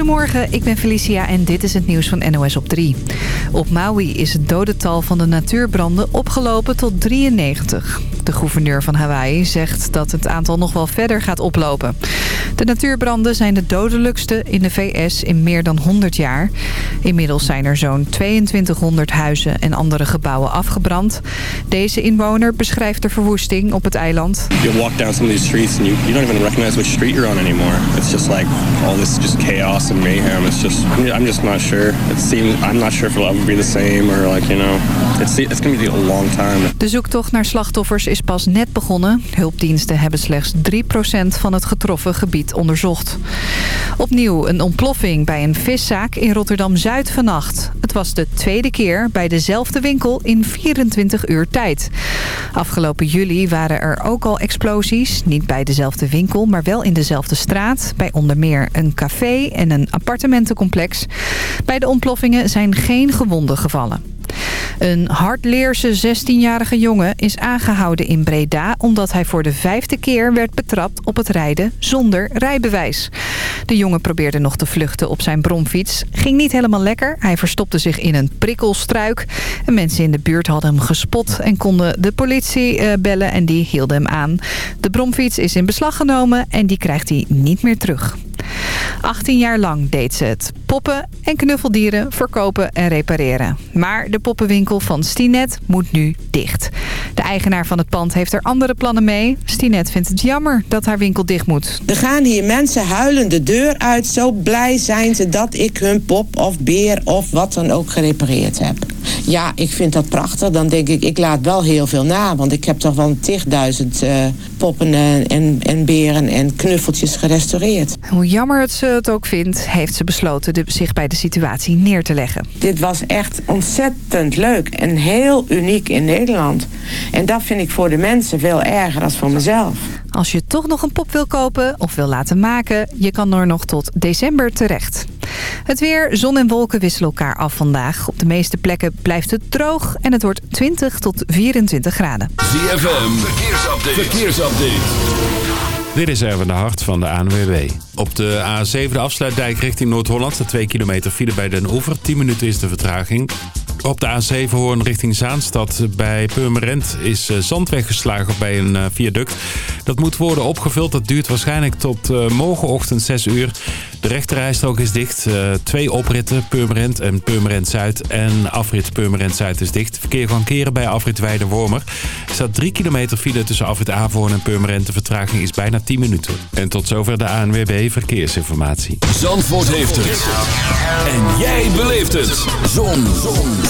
Goedemorgen, ik ben Felicia en dit is het nieuws van NOS op 3. Op Maui is het dodental van de natuurbranden opgelopen tot 93. De gouverneur van Hawaii zegt dat het aantal nog wel verder gaat oplopen. De natuurbranden zijn de dodelijkste in de VS in meer dan 100 jaar. Inmiddels zijn er zo'n 2200 huizen en andere gebouwen afgebrand. Deze inwoner beschrijft de verwoesting op het eiland. You walk down some of these streets and you, you don't even recognize which street you're on anymore. It's just like all this just chaos and mayhem. It's just I'm just not sure. It seems I'm not sure if it'll ever be the same or like you know. It's it's be a long time. De zoektocht naar slachtoffers is pas net begonnen. Hulpdiensten hebben slechts 3% van het getroffen gebied onderzocht. Opnieuw een ontploffing bij een viszaak in Rotterdam-Zuid vannacht. Het was de tweede keer bij dezelfde winkel in 24 uur tijd. Afgelopen juli waren er ook al explosies. Niet bij dezelfde winkel, maar wel in dezelfde straat. Bij onder meer een café en een appartementencomplex. Bij de ontploffingen zijn geen gewonden gevallen. Een hardleerse 16-jarige jongen is aangehouden in Breda... omdat hij voor de vijfde keer werd betrapt op het rijden zonder rijbewijs. De jongen probeerde nog te vluchten op zijn bromfiets. Ging niet helemaal lekker. Hij verstopte zich in een prikkelstruik. En mensen in de buurt hadden hem gespot en konden de politie eh, bellen en die hielden hem aan. De bromfiets is in beslag genomen en die krijgt hij niet meer terug. 18 jaar lang deed ze het. Poppen en knuffeldieren verkopen en repareren. Maar de poppenwinkel van Stinet moet nu dicht. De eigenaar van het pand heeft er andere plannen mee. Stinet vindt het jammer dat haar winkel dicht moet. Er gaan hier mensen huilen de deur uit. Zo blij zijn ze dat ik hun pop of beer of wat dan ook gerepareerd heb. Ja, ik vind dat prachtig. Dan denk ik, ik laat wel heel veel na. Want ik heb toch wel tigduizend uh, poppen en, en, en beren en knuffeltjes gerestaureerd. Hoe jammer het ze het ook vindt, heeft ze besloten de, zich bij de situatie neer te leggen. Dit was echt ontzettend leuk en heel uniek in Nederland. En dat vind ik voor de mensen veel erger dan voor mezelf. Als je toch nog een pop wil kopen of wil laten maken... je kan er nog tot december terecht. Het weer, zon en wolken wisselen elkaar af vandaag. Op de meeste plekken blijft het droog en het wordt 20 tot 24 graden. ZFM, verkeersupdate. verkeersupdate. Dit is even de hart van de ANWB. Op de A7 de afsluitdijk richting Noord-Holland. De 2 kilometer file bij Den Oever. 10 minuten is de vertraging. Op de A7 Hoorn richting Zaanstad bij Purmerend is eh, zand weggeslagen bij een eh, viaduct. Dat moet worden opgevuld. Dat duurt waarschijnlijk tot uh, morgenochtend 6 uur. De rechterrijstrook is dicht. Twee opritten, Purmerend en Purmerend Zuid. En afrit Purmerend Zuid is dicht. Verkeer kan keren bij afrit Weidewormer. Er staat 3 kilometer file tussen afrit Avoorn en Purmerend. De vertraging is bijna 10 minuten. En tot zover de ANWB Verkeersinformatie. Zandvoort heeft het. En jij beleeft het. Zon. Zon.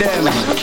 Them.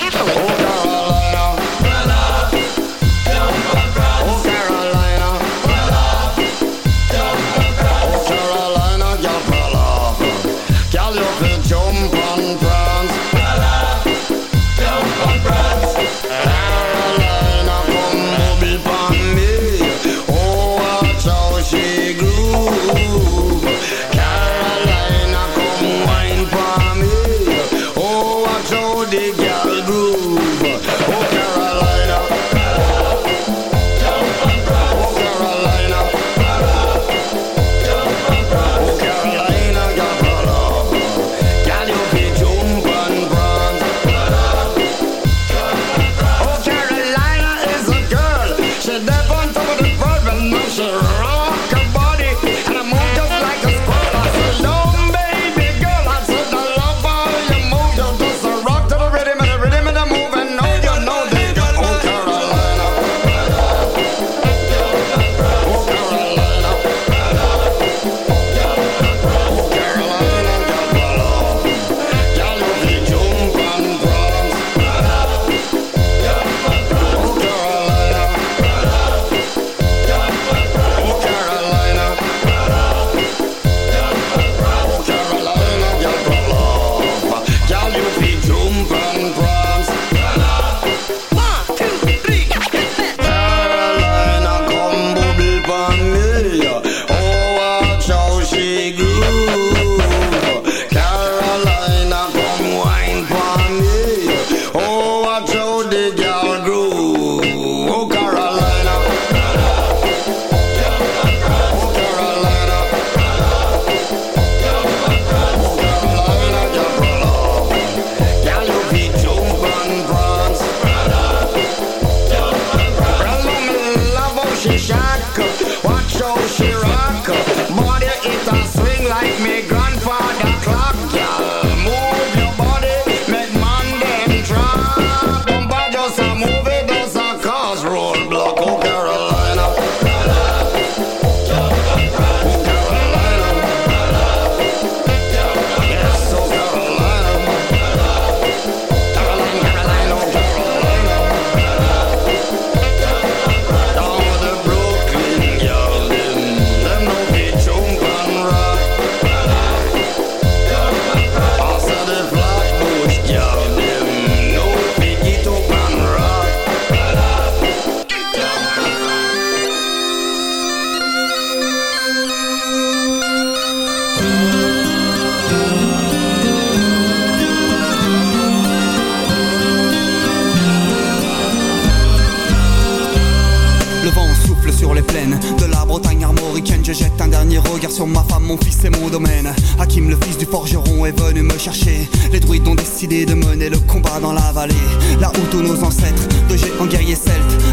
Regard sur ma femme, mon fils et mon domaine. Hakim, le fils du forgeron, est venu me chercher. Les druides ont décidé de mener le combat dans la vallée. Là où tous nos ancêtres, de géants guerriers celtes,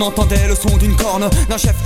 On entendait le son d'une corne D'un chef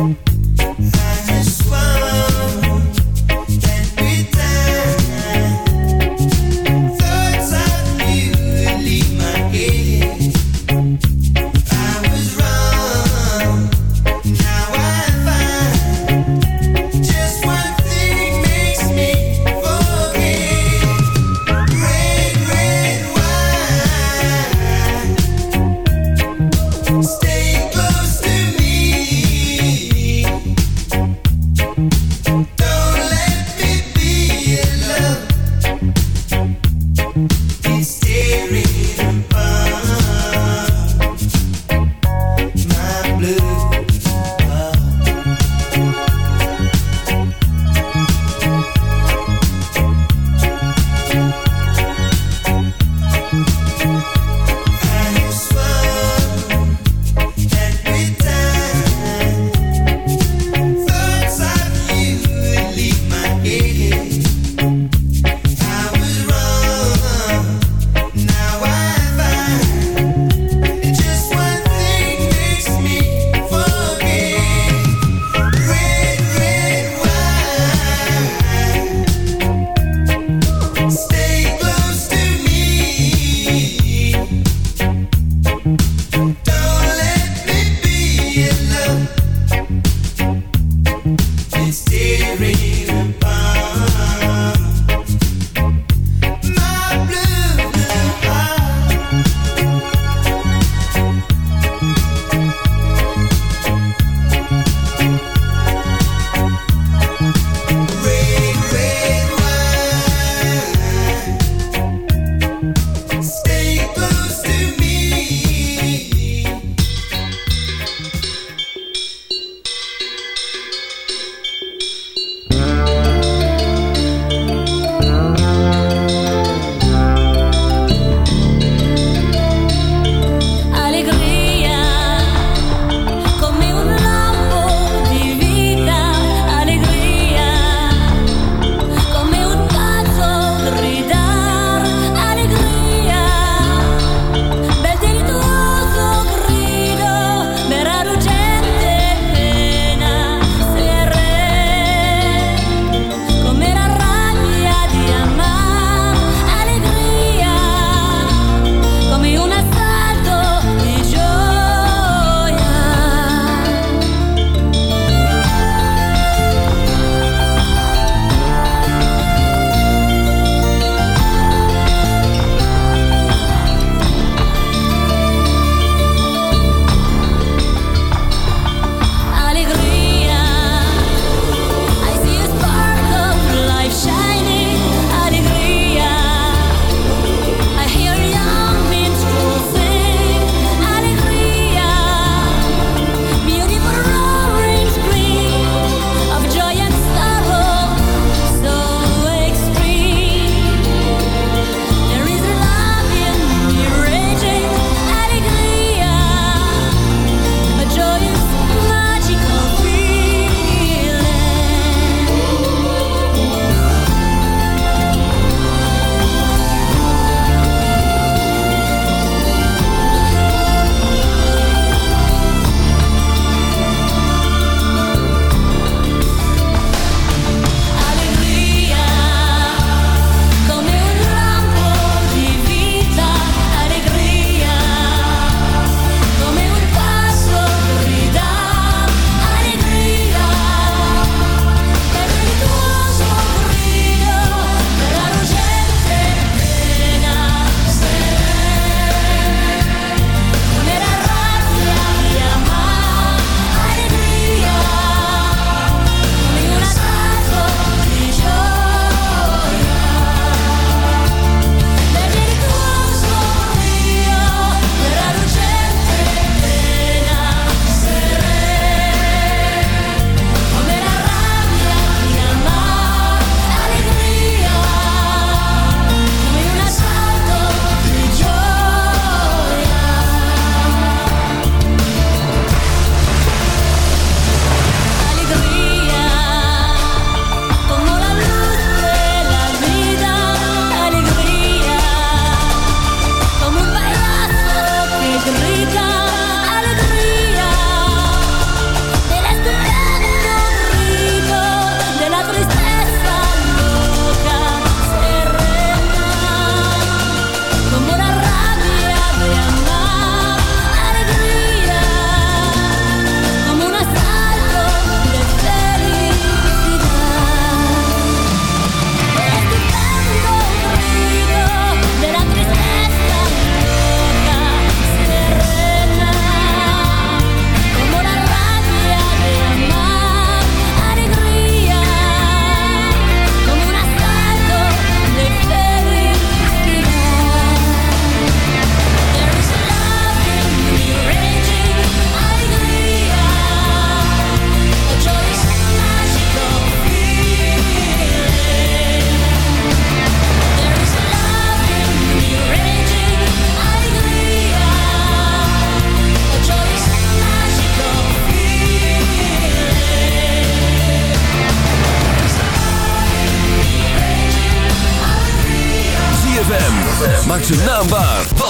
Bye.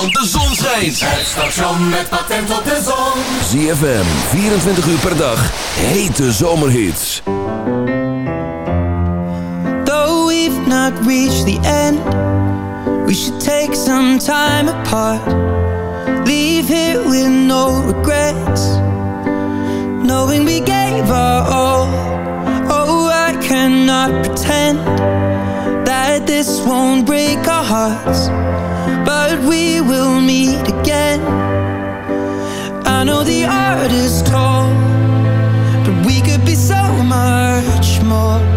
Want de zon schijnt. Het station met patent op de zon. ZFM, 24 uur per dag, hete zomerhits. Though we've not reached the end We should take some time apart Leave here with no regrets Knowing we gave our all Oh, I cannot pretend this won't break our hearts But we will meet again. I know the art is tall But we could be so much more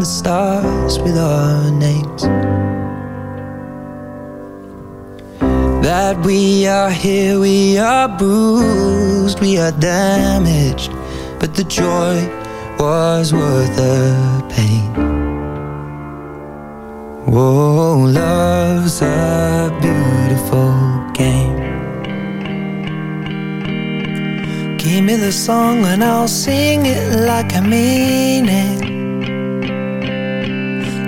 the stars with our names. That we are here, we are bruised, we are damaged, but the joy was worth the pain. Whoa, love's a beautiful game. Give me the song and I'll sing it like I mean it.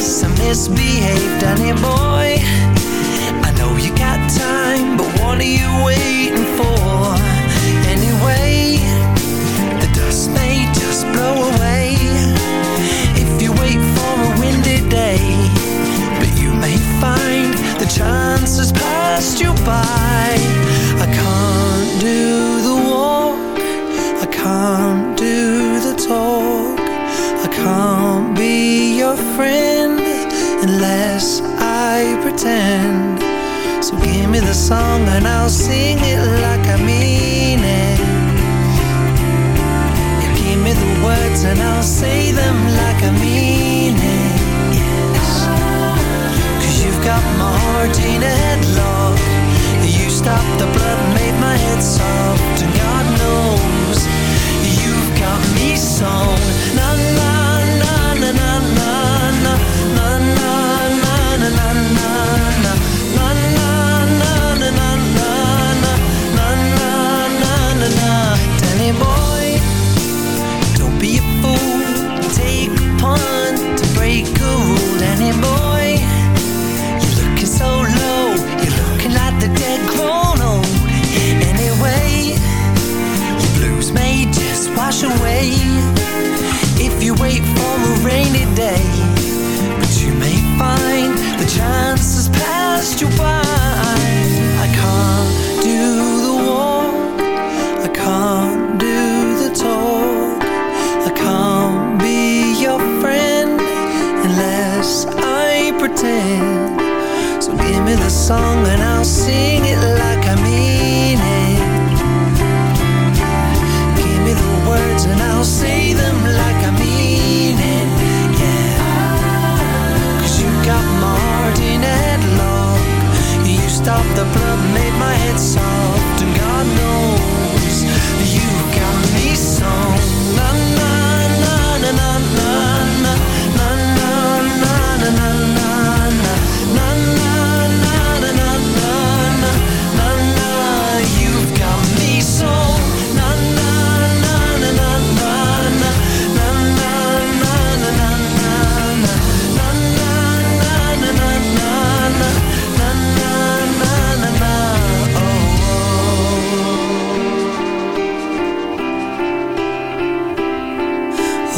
ass and misbehave, Danny boy. I know you got time, but what are you waiting for? Anyway, the dust may just blow away if you wait for a windy day. But you may find the chance has passed you by. I can't do the walk, I can't do the talk. I can't be your friend unless I pretend. So give me the song and I'll sing it like I mean it. Yeah, Give me the words and I'll say them like I mean it. Cause you've got my heart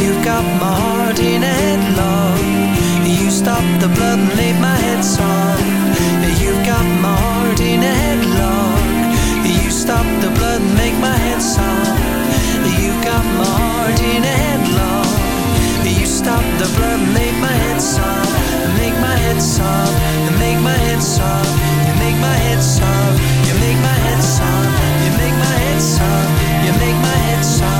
You've got my heart in a headlock You stopped the blood and made my head soft. You've got my heart in a headlock. You stopped the blood and make my head soft. You've got my heart in a headlock. You stopped the blood and made my head soft. Make my head soft. Make my head soft. You make my head soft. You make my head soft. You make my head soft. You make my head soft.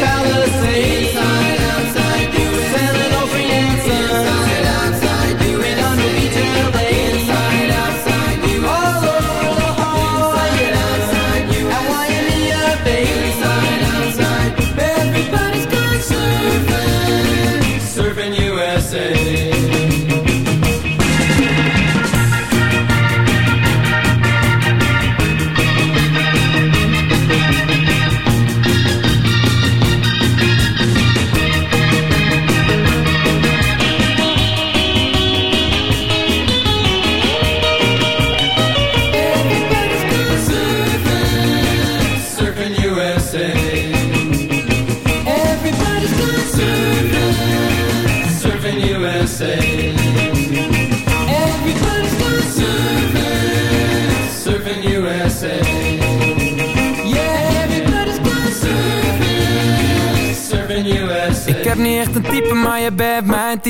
Palisade.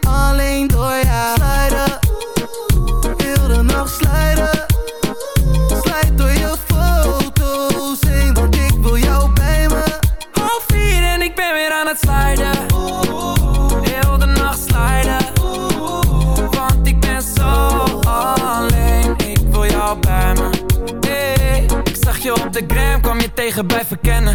Alleen door jou. Slijden Heel de nacht slijden Slijt door je foto's heen Want ik wil jou bij me. Half vier en ik ben weer aan het sliden Heel de nacht sliden Want ik ben zo alleen. Ik wil jou bij me. Ik zag je op de gram, kwam je tegen bij verkennen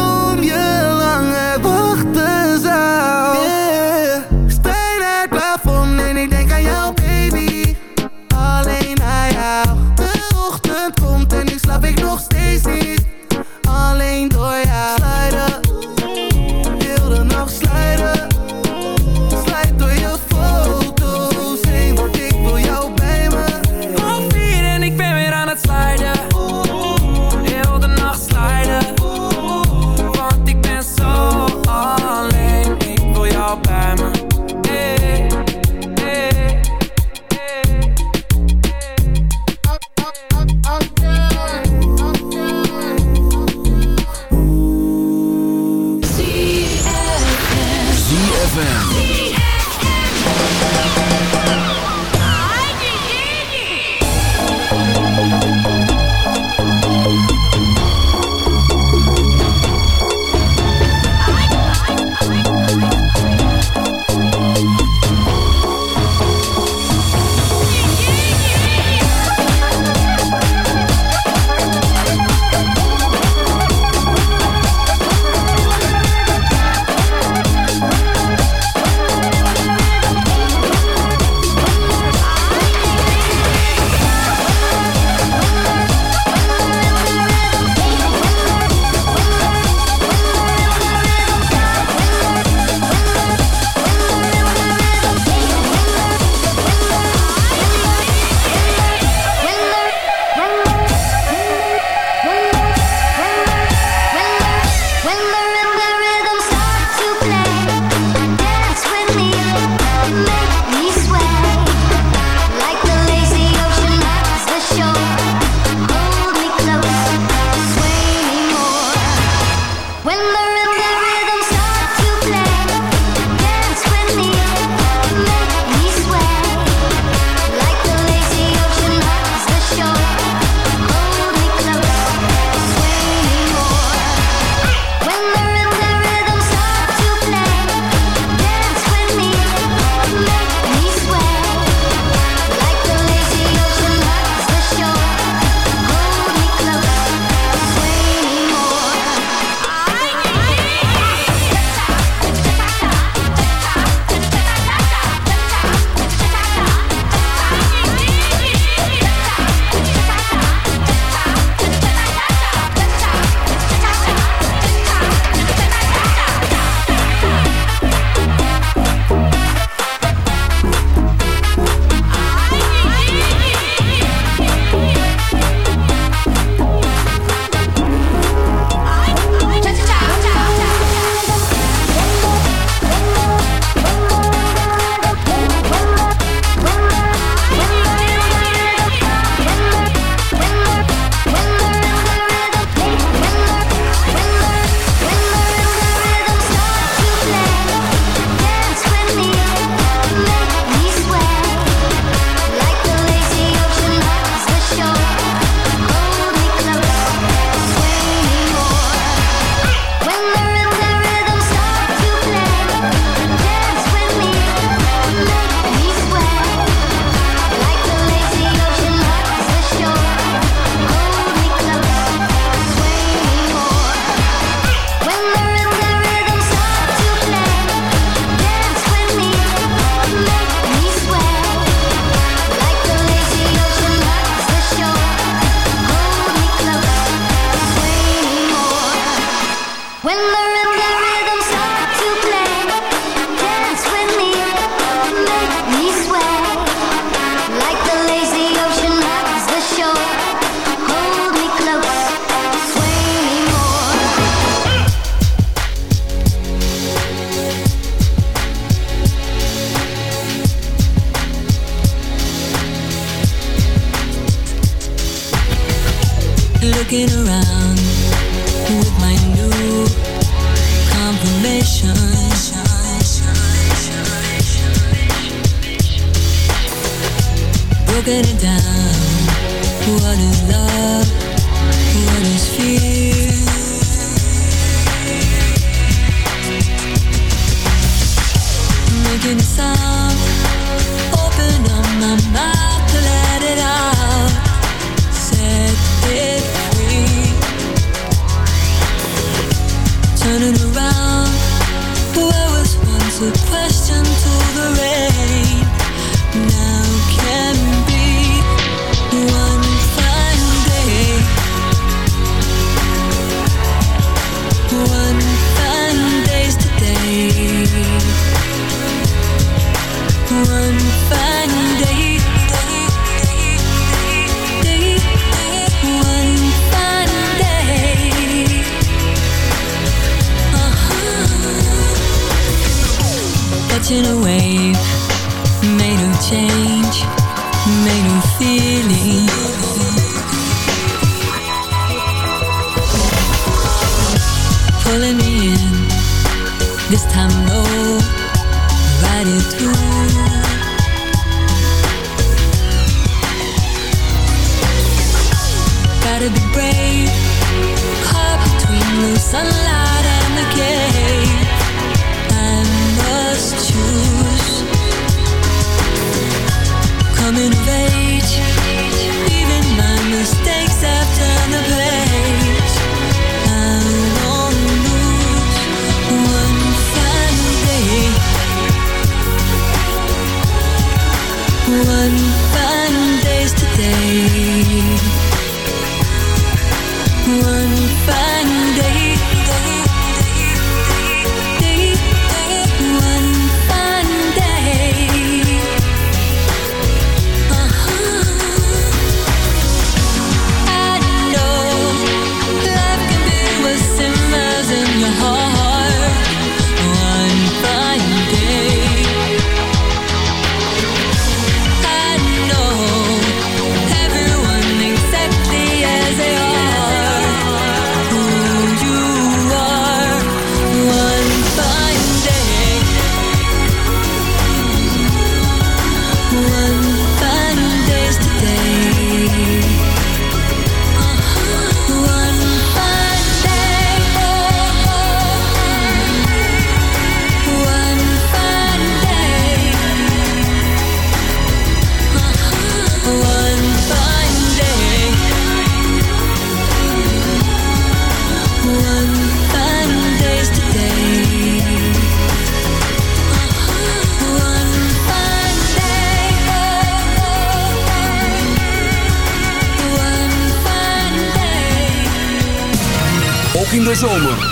slaap ik nog steeds niet. Alleen door jou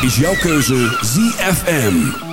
is jouw keuze ZFM.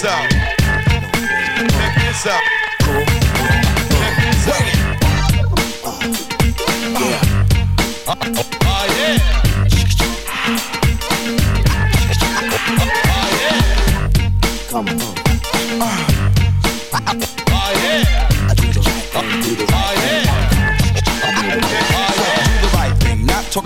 this out. Check this out. Check this out. Yeah.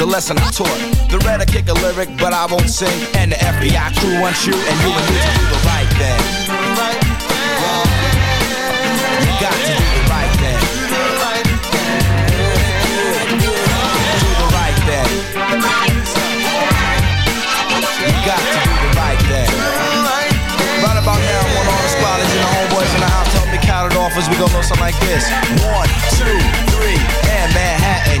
the lesson I taught. The red I kick a lyric, but I won't sing. And the FBI crew wants you, and you and me to do the right thing. You got to do the right thing. Do the right thing. You got to do the right thing. Right about now, I want all the squatters and the homeboys in the house help me count it off as we go something like this. One, two,